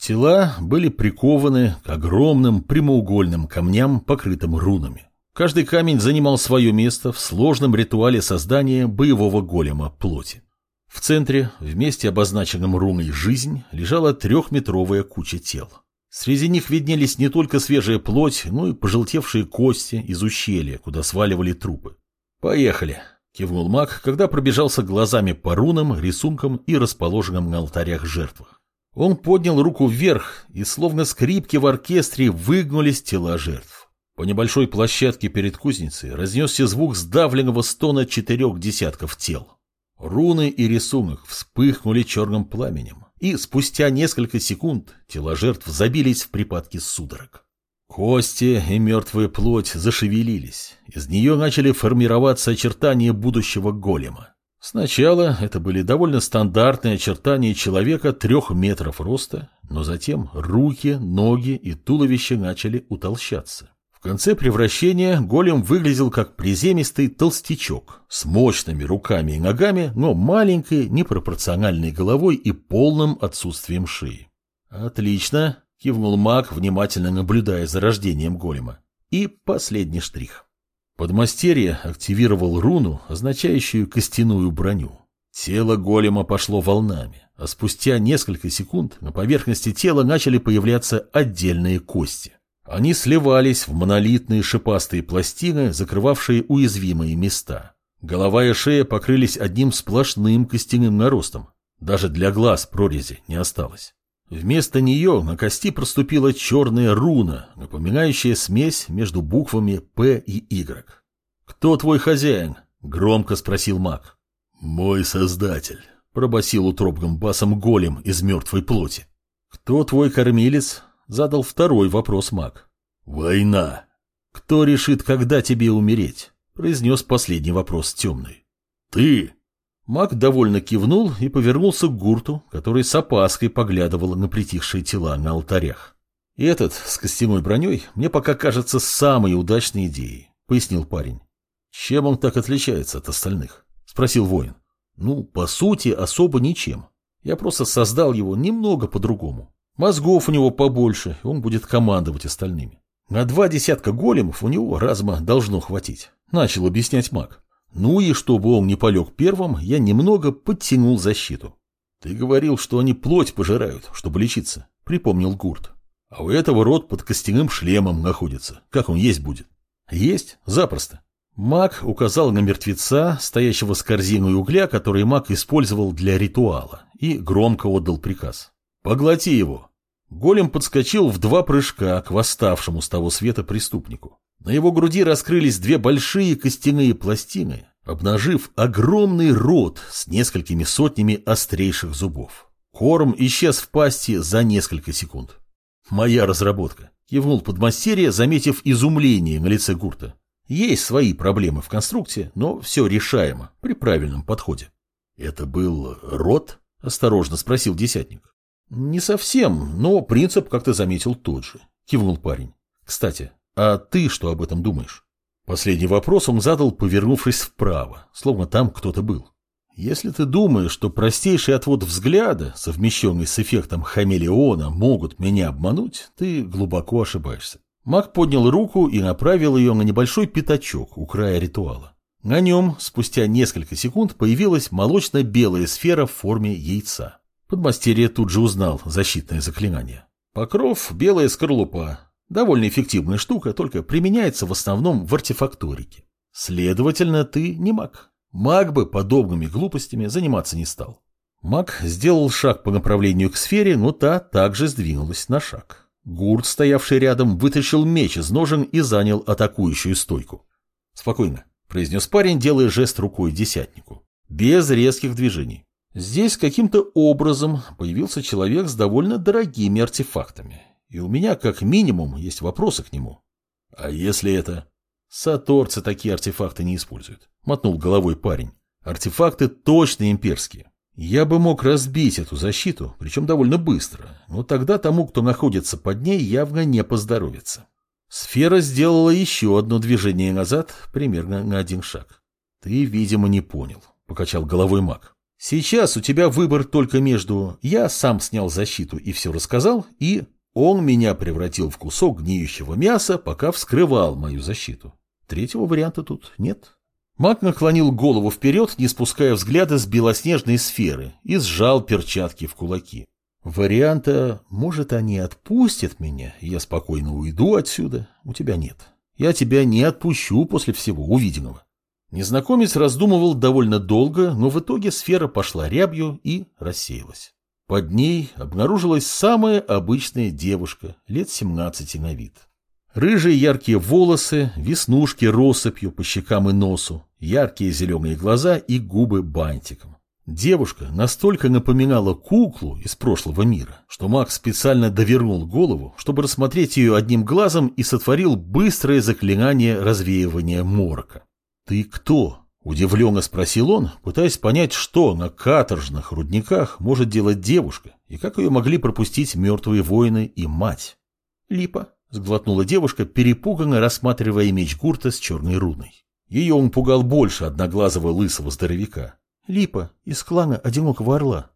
Тела были прикованы к огромным прямоугольным камням, покрытым рунами. Каждый камень занимал свое место в сложном ритуале создания боевого голема плоти. В центре, в месте обозначенном руной «Жизнь», лежала трехметровая куча тел. Среди них виднелись не только свежая плоть, но и пожелтевшие кости из ущелья, куда сваливали трупы. «Поехали!» — кивнул маг, когда пробежался глазами по рунам, рисункам и расположенным на алтарях жертвах. Он поднял руку вверх, и словно скрипки в оркестре выгнулись тела жертв. По небольшой площадке перед кузницей разнесся звук сдавленного стона четырех десятков тел. Руны и рисунок вспыхнули черным пламенем, и спустя несколько секунд тела жертв забились в припадке судорог. Кости и мертвая плоть зашевелились, из нее начали формироваться очертания будущего голема. Сначала это были довольно стандартные очертания человека трех метров роста, но затем руки, ноги и туловище начали утолщаться. В конце превращения голем выглядел как приземистый толстячок с мощными руками и ногами, но маленькой, непропорциональной головой и полным отсутствием шеи. «Отлично!» – кивнул маг, внимательно наблюдая за рождением голема. И последний штрих. Подмастерье активировал руну, означающую костяную броню. Тело голема пошло волнами, а спустя несколько секунд на поверхности тела начали появляться отдельные кости. Они сливались в монолитные шипастые пластины, закрывавшие уязвимые места. Голова и шея покрылись одним сплошным костяным наростом. Даже для глаз прорези не осталось. Вместо нее на кости проступила черная руна, напоминающая смесь между буквами «П» и «Y». «Кто твой хозяин?» — громко спросил маг. «Мой создатель», — пробасил утробным басом голем из мертвой плоти. «Кто твой кормилец?» — задал второй вопрос маг. «Война». «Кто решит, когда тебе умереть?» — произнес последний вопрос темный. «Ты!» Маг довольно кивнул и повернулся к гурту, который с опаской поглядывал на притихшие тела на алтарях. «И этот, с костяной броней, мне пока кажется самой удачной идеей», — пояснил парень. «Чем он так отличается от остальных?» — спросил воин. «Ну, по сути, особо ничем. Я просто создал его немного по-другому. Мозгов у него побольше, он будет командовать остальными. На два десятка големов у него разума должно хватить», — начал объяснять маг. Ну и чтобы он не полег первым, я немного подтянул защиту. Ты говорил, что они плоть пожирают, чтобы лечиться, припомнил Гурт. А у этого рот под костяным шлемом находится. Как он есть будет? Есть, запросто. Маг указал на мертвеца, стоящего с корзиной угля, который маг использовал для ритуала, и громко отдал приказ. «Поглоти его!» Голем подскочил в два прыжка к восставшему с того света преступнику. На его груди раскрылись две большие костяные пластины, обнажив огромный рот с несколькими сотнями острейших зубов. Корм исчез в пасти за несколько секунд. «Моя разработка», — кивнул подмастерье, заметив изумление на лице Гурта. «Есть свои проблемы в конструкции, но все решаемо при правильном подходе». «Это был рот?» — осторожно спросил десятник. «Не совсем, но принцип, как ты заметил, тот же», — кивнул парень. «Кстати, а ты что об этом думаешь? Последний вопрос он задал, повернувшись вправо, словно там кто-то был. Если ты думаешь, что простейший отвод взгляда, совмещенный с эффектом хамелеона, могут меня обмануть, ты глубоко ошибаешься. Маг поднял руку и направил ее на небольшой пятачок у края ритуала. На нем спустя несколько секунд появилась молочно-белая сфера в форме яйца. Подмастерье тут же узнал защитное заклинание. Покров – белая скорлупа, Довольно эффективная штука, только применяется в основном в артефакторике. Следовательно, ты не маг. Маг бы подобными глупостями заниматься не стал. Маг сделал шаг по направлению к сфере, но та также сдвинулась на шаг. Гурт, стоявший рядом, вытащил меч из ножен и занял атакующую стойку. «Спокойно», — произнес парень, делая жест рукой десятнику. Без резких движений. Здесь каким-то образом появился человек с довольно дорогими артефактами. И у меня, как минимум, есть вопросы к нему. А если это... Саторцы такие артефакты не используют. Мотнул головой парень. Артефакты точно имперские. Я бы мог разбить эту защиту, причем довольно быстро, но тогда тому, кто находится под ней, явно не поздоровится. Сфера сделала еще одно движение назад, примерно на один шаг. Ты, видимо, не понял, покачал головой маг. Сейчас у тебя выбор только между «я сам снял защиту и все рассказал» и «он меня превратил в кусок гниющего мяса, пока вскрывал мою защиту». Третьего варианта тут нет. Маг наклонил голову вперед, не спуская взгляда с белоснежной сферы, и сжал перчатки в кулаки. Варианта «может, они отпустят меня, я спокойно уйду отсюда» у тебя нет. Я тебя не отпущу после всего увиденного. Незнакомец раздумывал довольно долго, но в итоге сфера пошла рябью и рассеялась. Под ней обнаружилась самая обычная девушка, лет 17 на вид. Рыжие яркие волосы, веснушки россыпью по щекам и носу, яркие зеленые глаза и губы бантиком. Девушка настолько напоминала куклу из прошлого мира, что Макс специально довернул голову, чтобы рассмотреть ее одним глазом и сотворил быстрое заклинание развеивания морока. «Ты кто?» – удивленно спросил он, пытаясь понять, что на каторжных рудниках может делать девушка и как ее могли пропустить мертвые воины и мать. «Липа», – сглотнула девушка, перепуганно рассматривая меч Гурта с черной руной. Ее он пугал больше одноглазого лысого здоровяка. Липа из клана Одинокого Орла.